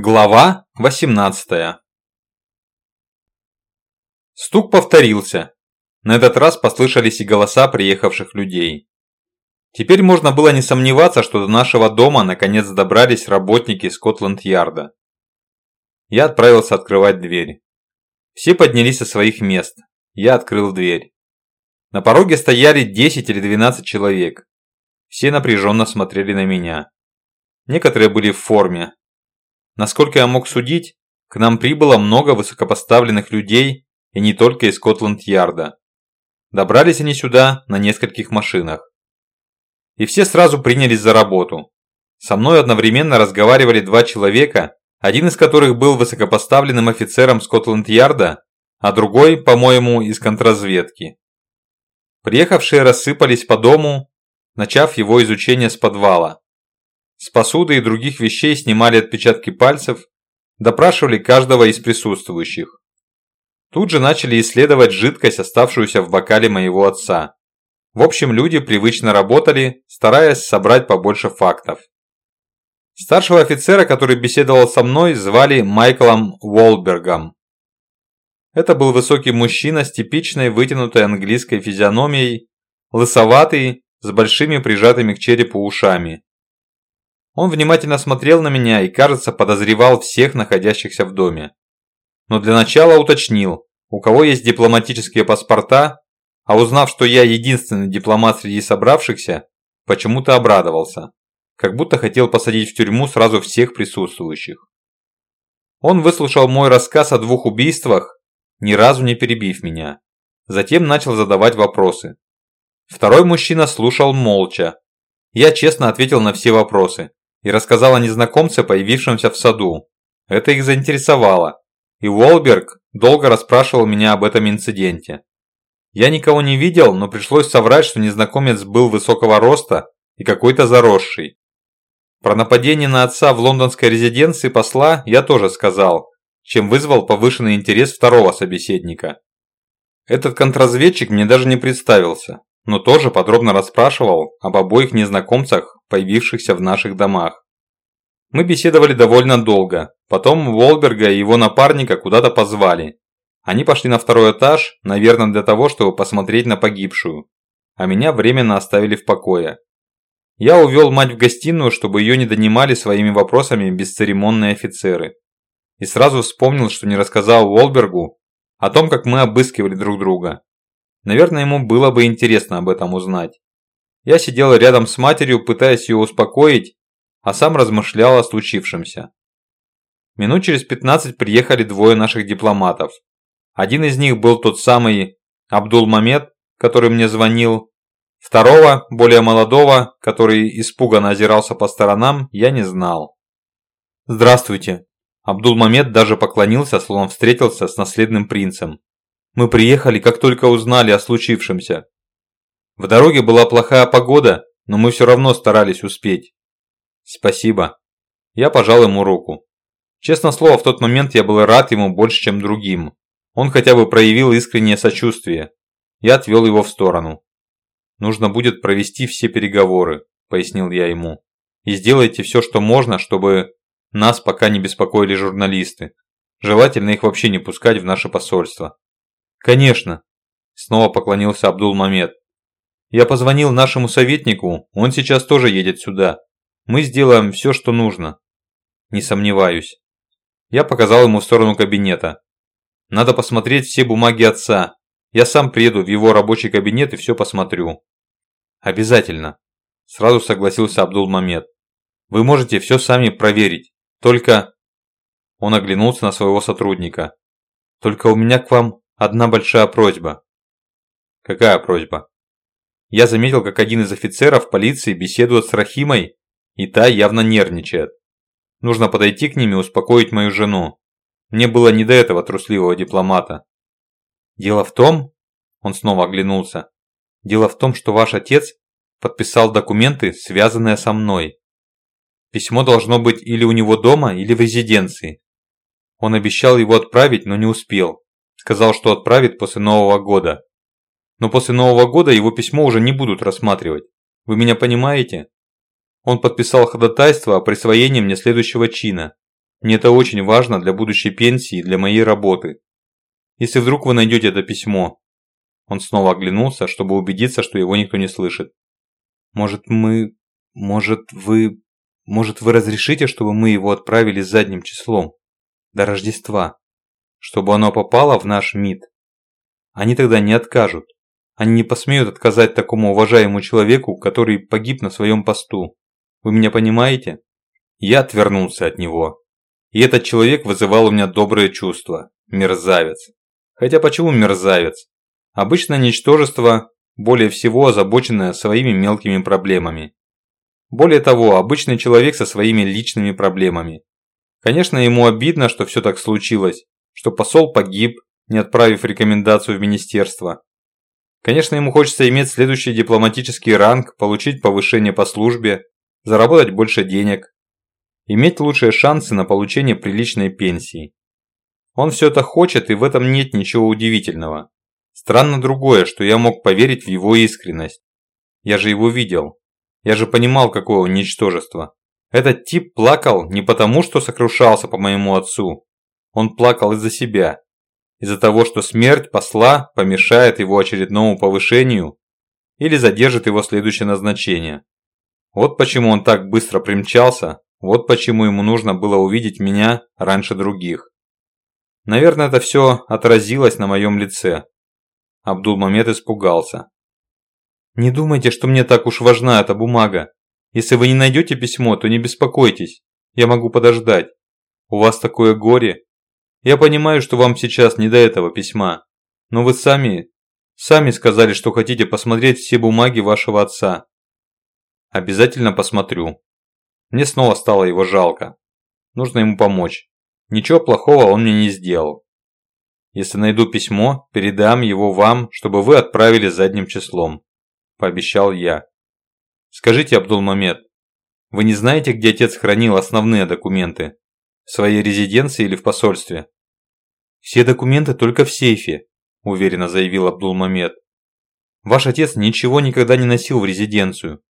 Глава 18 Стук повторился. На этот раз послышались и голоса приехавших людей. Теперь можно было не сомневаться, что до нашего дома наконец добрались работники Скотланд-Ярда. Я отправился открывать дверь. Все поднялись со своих мест. Я открыл дверь. На пороге стояли 10 или 12 человек. Все напряженно смотрели на меня. Некоторые были в форме, Насколько я мог судить, к нам прибыло много высокопоставленных людей и не только из Скотланд-Ярда. Добрались они сюда на нескольких машинах. И все сразу принялись за работу. Со мной одновременно разговаривали два человека, один из которых был высокопоставленным офицером Скотланд-Ярда, а другой, по-моему, из контрразведки. Приехавшие рассыпались по дому, начав его изучение с подвала. С посуды и других вещей снимали отпечатки пальцев, допрашивали каждого из присутствующих. Тут же начали исследовать жидкость, оставшуюся в бокале моего отца. В общем, люди привычно работали, стараясь собрать побольше фактов. Старшего офицера, который беседовал со мной, звали Майклом Уолбергом. Это был высокий мужчина с типичной вытянутой английской физиономией, лысоватый, с большими прижатыми к черепу ушами. Он внимательно смотрел на меня и, кажется, подозревал всех находящихся в доме. Но для начала уточнил, у кого есть дипломатические паспорта, а узнав, что я единственный дипломат среди собравшихся, почему-то обрадовался, как будто хотел посадить в тюрьму сразу всех присутствующих. Он выслушал мой рассказ о двух убийствах, ни разу не перебив меня. Затем начал задавать вопросы. Второй мужчина слушал молча. Я честно ответил на все вопросы и рассказал о незнакомце, появившемся в саду. Это их заинтересовало, и Уолберг долго расспрашивал меня об этом инциденте. Я никого не видел, но пришлось соврать, что незнакомец был высокого роста и какой-то заросший. Про нападение на отца в лондонской резиденции посла я тоже сказал, чем вызвал повышенный интерес второго собеседника. Этот контрразведчик мне даже не представился, но тоже подробно расспрашивал об обоих незнакомцах, появившихся в наших домах. Мы беседовали довольно долго, потом Волберга и его напарника куда-то позвали. Они пошли на второй этаж, наверное для того, чтобы посмотреть на погибшую, а меня временно оставили в покое. Я увел мать в гостиную, чтобы ее не донимали своими вопросами бесцеремонные офицеры. И сразу вспомнил, что не рассказал Волбергу о том, как мы обыскивали друг друга. Наверное, ему было бы интересно об этом узнать. Я сидел рядом с матерью, пытаясь ее успокоить, а сам размышлял о случившемся. Минут через 15 приехали двое наших дипломатов. Один из них был тот самый Абдул-Мамед, который мне звонил. Второго, более молодого, который испуганно озирался по сторонам, я не знал. «Здравствуйте!» Абдул-Мамед даже поклонился, словно встретился с наследным принцем. «Мы приехали, как только узнали о случившемся. В дороге была плохая погода, но мы все равно старались успеть. Спасибо. Я пожал ему руку. Честно слово, в тот момент я был рад ему больше, чем другим. Он хотя бы проявил искреннее сочувствие. Я отвел его в сторону. Нужно будет провести все переговоры, пояснил я ему. И сделайте все, что можно, чтобы нас пока не беспокоили журналисты. Желательно их вообще не пускать в наше посольство. Конечно. Снова поклонился Абдул-Мамед. Я позвонил нашему советнику, он сейчас тоже едет сюда. Мы сделаем все, что нужно. Не сомневаюсь. Я показал ему в сторону кабинета. Надо посмотреть все бумаги отца. Я сам приеду в его рабочий кабинет и все посмотрю. Обязательно. Сразу согласился Абдул-Мамед. Вы можете все сами проверить. Только... Он оглянулся на своего сотрудника. Только у меня к вам одна большая просьба. Какая просьба? Я заметил, как один из офицеров полиции беседует с Рахимой, и та явно нервничает. Нужно подойти к ним и успокоить мою жену. Мне было не до этого трусливого дипломата. Дело в том, он снова оглянулся, дело в том, что ваш отец подписал документы, связанные со мной. Письмо должно быть или у него дома, или в резиденции. Он обещал его отправить, но не успел. Сказал, что отправит после Нового года. Но после Нового года его письмо уже не будут рассматривать. Вы меня понимаете? Он подписал ходатайство о присвоении мне следующего чина. Мне это очень важно для будущей пенсии и для моей работы. Если вдруг вы найдете это письмо...» Он снова оглянулся, чтобы убедиться, что его никто не слышит. «Может, мы... Может, вы... Может, вы разрешите, чтобы мы его отправили задним числом? До Рождества? Чтобы оно попало в наш МИД? Они тогда не откажут. Они не посмеют отказать такому уважаемому человеку, который погиб на своем посту. Вы меня понимаете?» Я отвернулся от него. И этот человек вызывал у меня добрые чувства. Мерзавец. Хотя почему мерзавец? Обычно ничтожество, более всего озабоченное своими мелкими проблемами. Более того, обычный человек со своими личными проблемами. Конечно, ему обидно, что все так случилось, что посол погиб, не отправив рекомендацию в министерство. Конечно, ему хочется иметь следующий дипломатический ранг, получить повышение по службе, заработать больше денег, иметь лучшие шансы на получение приличной пенсии. Он все это хочет, и в этом нет ничего удивительного. Странно другое, что я мог поверить в его искренность. Я же его видел. Я же понимал, какое он ничтожество. Этот тип плакал не потому, что сокрушался по моему отцу. Он плакал из-за себя. Из-за того, что смерть посла помешает его очередному повышению или задержит его следующее назначение. Вот почему он так быстро примчался, вот почему ему нужно было увидеть меня раньше других. Наверное, это все отразилось на моем лице. Абдулмамед испугался. «Не думайте, что мне так уж важна эта бумага. Если вы не найдете письмо, то не беспокойтесь. Я могу подождать. У вас такое горе. Я понимаю, что вам сейчас не до этого письма. Но вы сами, сами сказали, что хотите посмотреть все бумаги вашего отца. Обязательно посмотрю. Мне снова стало его жалко. Нужно ему помочь. Ничего плохого он мне не сделал. Если найду письмо, передам его вам, чтобы вы отправили задним числом», – пообещал я. «Скажите, Абдулмамед, вы не знаете, где отец хранил основные документы? В своей резиденции или в посольстве?» «Все документы только в сейфе», – уверенно заявил Абдулмамед. «Ваш отец ничего никогда не носил в резиденцию.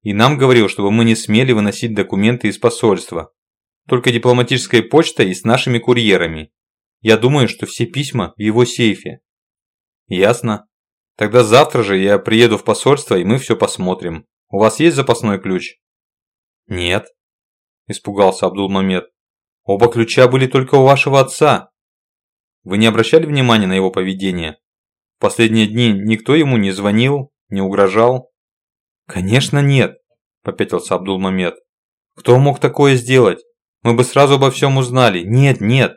И нам говорил, чтобы мы не смели выносить документы из посольства, только дипломатической почтой и с нашими курьерами. Я думаю, что все письма в его сейфе. Ясно. Тогда завтра же я приеду в посольство и мы все посмотрим. У вас есть запасной ключ? Нет. Испугался Абдулмамед. Оба ключа были только у вашего отца. Вы не обращали внимания на его поведение? В последние дни никто ему не звонил, не угрожал? Конечно нет, попятился Абдулмамед. Кто мог такое сделать? Мы бы сразу обо всем узнали. Нет, нет.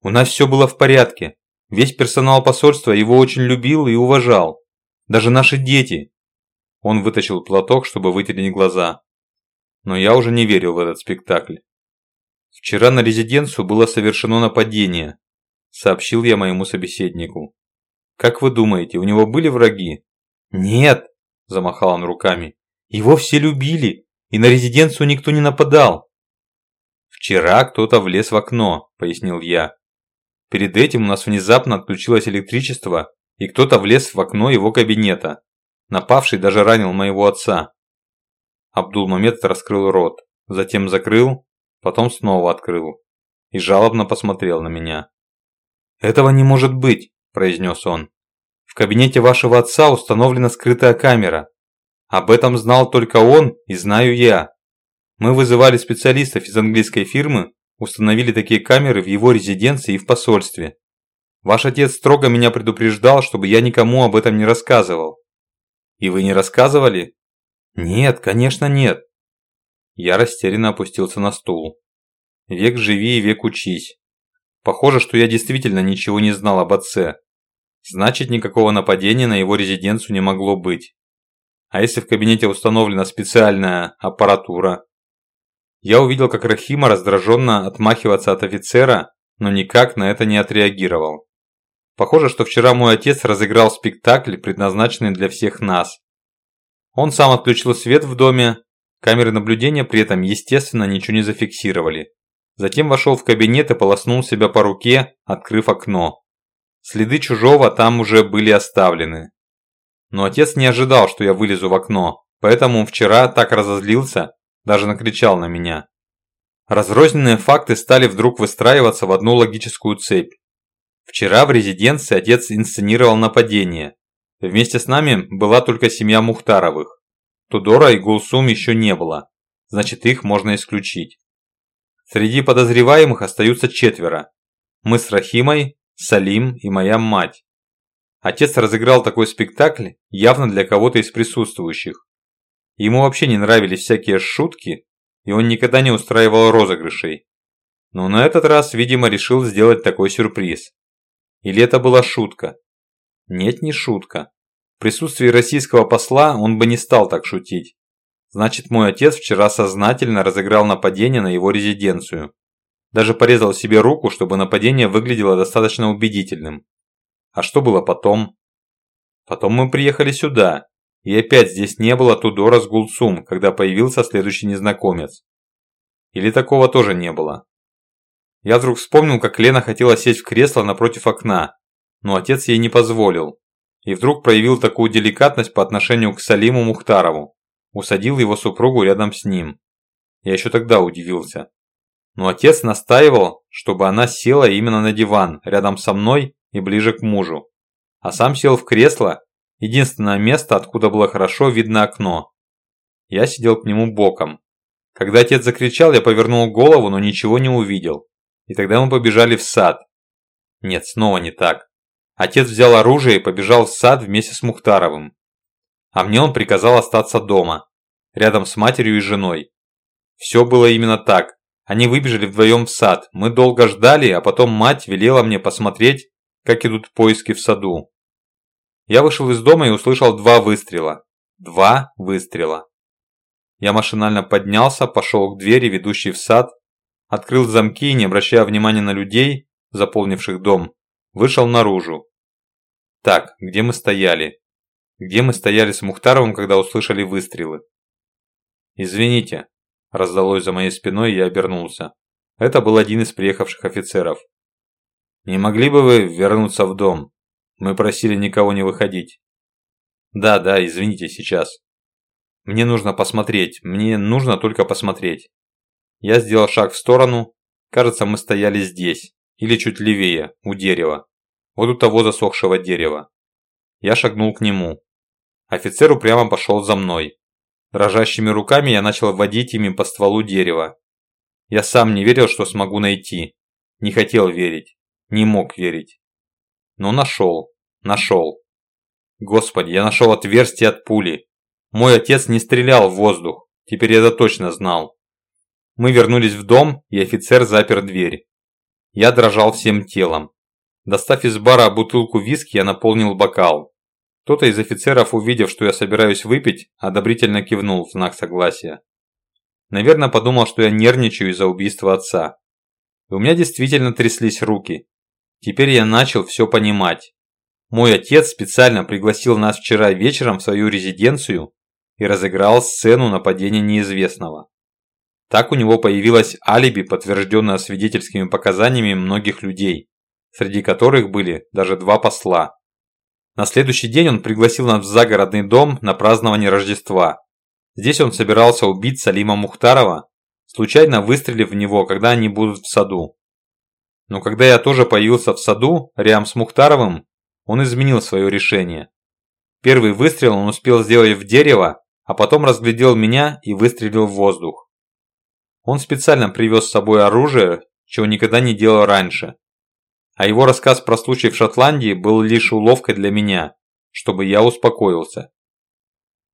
У нас все было в порядке. Весь персонал посольства его очень любил и уважал. Даже наши дети. Он вытащил платок, чтобы вытереть глаза. Но я уже не верил в этот спектакль. Вчера на резиденцию было совершено нападение, сообщил я моему собеседнику. Как вы думаете, у него были враги? Нет, замахал он руками. Его все любили, и на резиденцию никто не нападал. «Вчера кто-то влез в окно», – пояснил я. «Перед этим у нас внезапно отключилось электричество, и кто-то влез в окно его кабинета. Напавший даже ранил моего отца». Абдулмамед раскрыл рот, затем закрыл, потом снова открыл и жалобно посмотрел на меня. «Этого не может быть», – произнес он. «В кабинете вашего отца установлена скрытая камера. Об этом знал только он и знаю я. Мы вызывали специалистов из английской фирмы, установили такие камеры в его резиденции и в посольстве. Ваш отец строго меня предупреждал, чтобы я никому об этом не рассказывал. И вы не рассказывали? Нет, конечно нет. Я растерянно опустился на стул. Век живи и век учись. Похоже, что я действительно ничего не знал об отце. Значит, никакого нападения на его резиденцию не могло быть. А если в кабинете установлена специальная аппаратура? Я увидел, как Рахима раздраженно отмахиваться от офицера, но никак на это не отреагировал. Похоже, что вчера мой отец разыграл спектакль, предназначенный для всех нас. Он сам отключил свет в доме, камеры наблюдения при этом, естественно, ничего не зафиксировали. Затем вошел в кабинет и полоснул себя по руке, открыв окно. Следы чужого там уже были оставлены. Но отец не ожидал, что я вылезу в окно, поэтому вчера так разозлился, даже накричал на меня. Разрозненные факты стали вдруг выстраиваться в одну логическую цепь. Вчера в резиденции отец инсценировал нападение. Вместе с нами была только семья Мухтаровых. Тудора и Гулсум еще не было, значит их можно исключить. Среди подозреваемых остаются четверо. Мы с Рахимой, Салим и моя мать. Отец разыграл такой спектакль явно для кого-то из присутствующих. Ему вообще не нравились всякие шутки, и он никогда не устраивал розыгрышей. Но на этот раз, видимо, решил сделать такой сюрприз. Или это была шутка? Нет, не шутка. Присутствии российского посла он бы не стал так шутить. Значит, мой отец вчера сознательно разыграл нападение на его резиденцию. Даже порезал себе руку, чтобы нападение выглядело достаточно убедительным. А что было потом? Потом мы приехали сюда, и опять здесь не было Тудора с Гулцум, когда появился следующий незнакомец. Или такого тоже не было. Я вдруг вспомнил, как Лена хотела сесть в кресло напротив окна, но отец ей не позволил. И вдруг проявил такую деликатность по отношению к Салиму Мухтарову. Усадил его супругу рядом с ним. Я еще тогда удивился. Но отец настаивал, чтобы она села именно на диван, рядом со мной и ближе к мужу. А сам сел в кресло, единственное место, откуда было хорошо видно окно. Я сидел к нему боком. Когда отец закричал, я повернул голову, но ничего не увидел. И тогда мы побежали в сад. Нет, снова не так. Отец взял оружие и побежал в сад вместе с Мухтаровым. А мне он приказал остаться дома, рядом с матерью и женой. Все было именно так. Они выбежали вдвоем в сад. Мы долго ждали, а потом мать велела мне посмотреть, как идут поиски в саду. Я вышел из дома и услышал два выстрела. Два выстрела. Я машинально поднялся, пошел к двери, ведущей в сад, открыл замки и, не обращая внимания на людей, заполнивших дом, вышел наружу. Так, где мы стояли? Где мы стояли с Мухтаровым, когда услышали выстрелы? «Извините», – раздалось за моей спиной, и я обернулся. Это был один из приехавших офицеров. «Не могли бы вы вернуться в дом? Мы просили никого не выходить». «Да, да, извините, сейчас». «Мне нужно посмотреть, мне нужно только посмотреть». Я сделал шаг в сторону. Кажется, мы стояли здесь, или чуть левее, у дерева. Вот у того засохшего дерева. Я шагнул к нему. Офицер упрямо пошел за мной. Дрожащими руками я начал водить ими по стволу дерева. Я сам не верил, что смогу найти. Не хотел верить не мог верить. Но нашел, нашел. Господи, я нашел отверстие от пули. Мой отец не стрелял в воздух, теперь я это точно знал. Мы вернулись в дом, и офицер запер дверь. Я дрожал всем телом. Достав из бара бутылку виски, я наполнил бокал. Кто-то из офицеров, увидев, что я собираюсь выпить, одобрительно кивнул в знак согласия. Наверное, подумал, что я нервничаю из-за убийства отца. И у меня действительно тряслись руки. Теперь я начал все понимать. Мой отец специально пригласил нас вчера вечером в свою резиденцию и разыграл сцену нападения неизвестного. Так у него появилось алиби, подтвержденное свидетельскими показаниями многих людей, среди которых были даже два посла. На следующий день он пригласил нас в загородный дом на празднование Рождества. Здесь он собирался убить Салима Мухтарова, случайно выстрелив в него, когда они будут в саду. Но когда я тоже появился в саду, рядом с Мухтаровым, он изменил свое решение. Первый выстрел он успел сделать в дерево, а потом разглядел меня и выстрелил в воздух. Он специально привез с собой оружие, чего никогда не делал раньше. А его рассказ про случай в Шотландии был лишь уловкой для меня, чтобы я успокоился.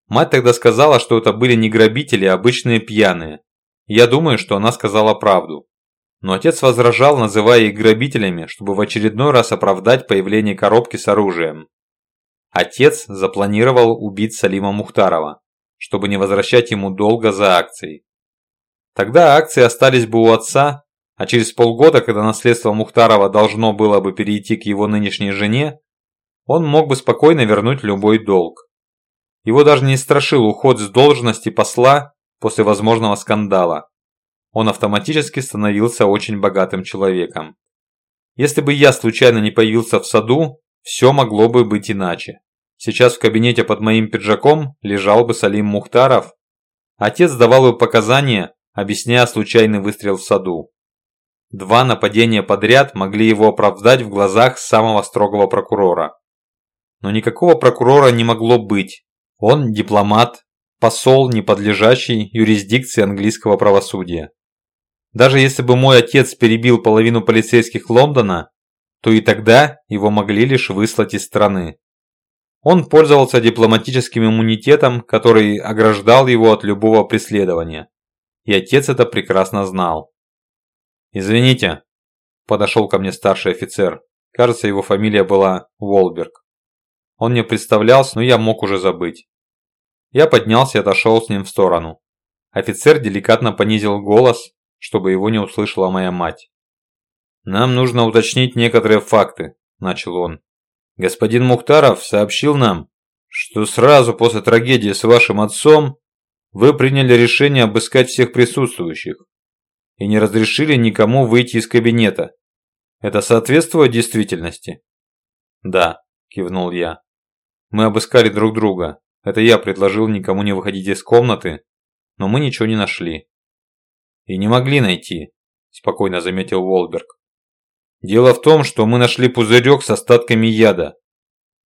Мать тогда сказала, что это были не грабители, а обычные пьяные. Я думаю, что она сказала правду. Но отец возражал, называя их грабителями, чтобы в очередной раз оправдать появление коробки с оружием. Отец запланировал убить Салима Мухтарова, чтобы не возвращать ему долго за акцией. Тогда акции остались бы у отца, а через полгода, когда наследство Мухтарова должно было бы перейти к его нынешней жене, он мог бы спокойно вернуть любой долг. Его даже не страшил уход с должности посла после возможного скандала он автоматически становился очень богатым человеком. Если бы я случайно не появился в саду, все могло бы быть иначе. Сейчас в кабинете под моим пиджаком лежал бы Салим Мухтаров. Отец давал бы показания, объясняя случайный выстрел в саду. Два нападения подряд могли его оправдать в глазах самого строгого прокурора. Но никакого прокурора не могло быть. Он дипломат, посол, не подлежащий юрисдикции английского правосудия. Даже если бы мой отец перебил половину полицейских Лондона, то и тогда его могли лишь выслать из страны. Он пользовался дипломатическим иммунитетом, который ограждал его от любого преследования. И отец это прекрасно знал. «Извините», – подошел ко мне старший офицер. Кажется, его фамилия была Уолберг. Он мне представлялся, но я мог уже забыть. Я поднялся и отошел с ним в сторону. Офицер деликатно понизил голос, чтобы его не услышала моя мать. «Нам нужно уточнить некоторые факты», – начал он. «Господин Мухтаров сообщил нам, что сразу после трагедии с вашим отцом вы приняли решение обыскать всех присутствующих и не разрешили никому выйти из кабинета. Это соответствует действительности?» «Да», – кивнул я. «Мы обыскали друг друга. Это я предложил никому не выходить из комнаты, но мы ничего не нашли». «И не могли найти», – спокойно заметил Волберг. «Дело в том, что мы нашли пузырек с остатками яда.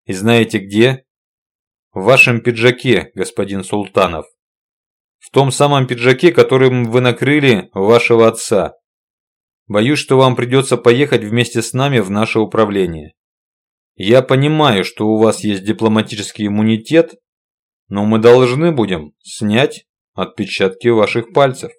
И знаете где? В вашем пиджаке, господин Султанов. В том самом пиджаке, которым вы накрыли вашего отца. Боюсь, что вам придется поехать вместе с нами в наше управление. Я понимаю, что у вас есть дипломатический иммунитет, но мы должны будем снять отпечатки ваших пальцев.